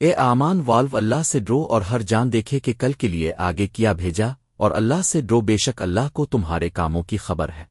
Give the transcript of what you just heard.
اے آمان، والو اللہ سے ڈرو اور ہر جان دیکھے کہ کل کے لیے آگے کیا بھیجا، اور اللہ سے ڈرو، بے شک اللہ کو تمہارے کاموں کی خبر ہے۔